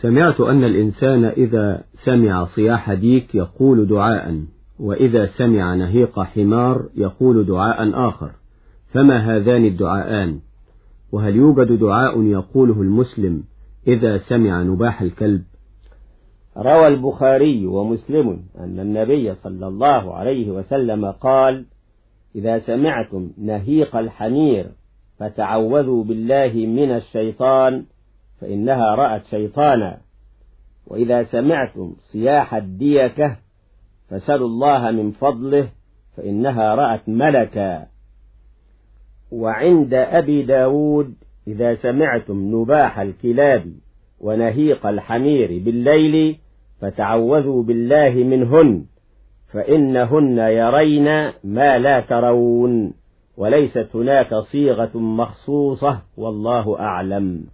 سمعت أن الإنسان إذا سمع صياح ديك يقول دعاء وإذا سمع نهيق حمار يقول دعاء آخر. فما هذان الدعاءان؟ وهل يوجد دعاء يقوله المسلم إذا سمع نباح الكلب؟ روى البخاري ومسلم أن النبي صلى الله عليه وسلم قال إذا سمعتم نهيق الحمير فتعوذوا بالله من الشيطان فإنها رأت شيطانا. وإذا سمعتم صياح الديكة فسلوا الله من فضله فإنها رأت ملكا. وعند أبي داود إذا سمعتم نباح الكلاب ونهيق الحمير بالليل فتعوذوا بالله منهن فإنهن يرين ما لا ترون وليست هناك صيغة مخصوصة والله أعلم.